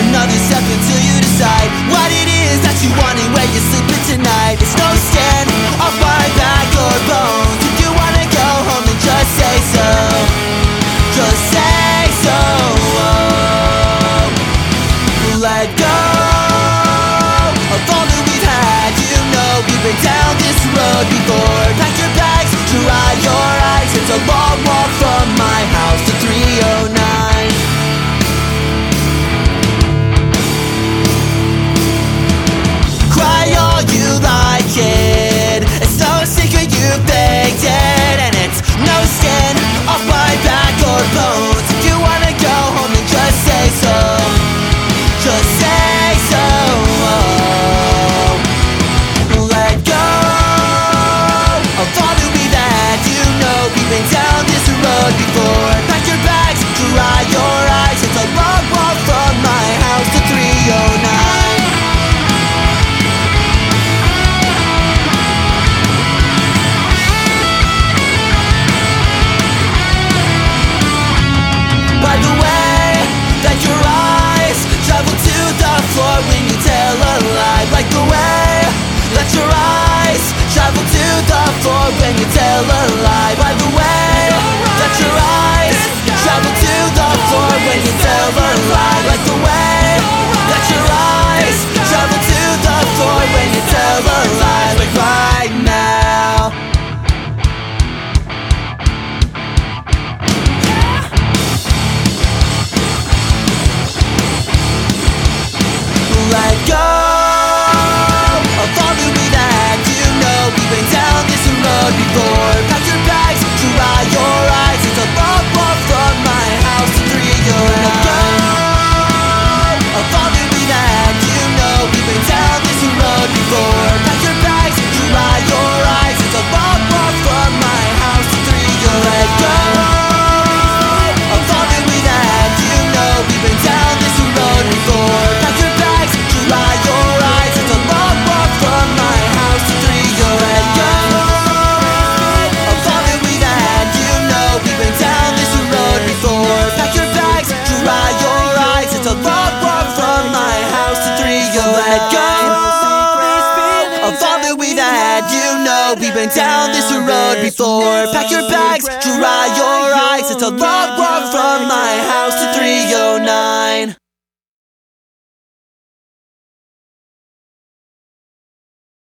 Another step until you decide What it is that you want and where you're sleeping tonight. It's no stand or far back or bones. If you wanna go home then just say so Just say so. Let go. We've been down this road before. Pack your bags, dry your eyes. It's a long walk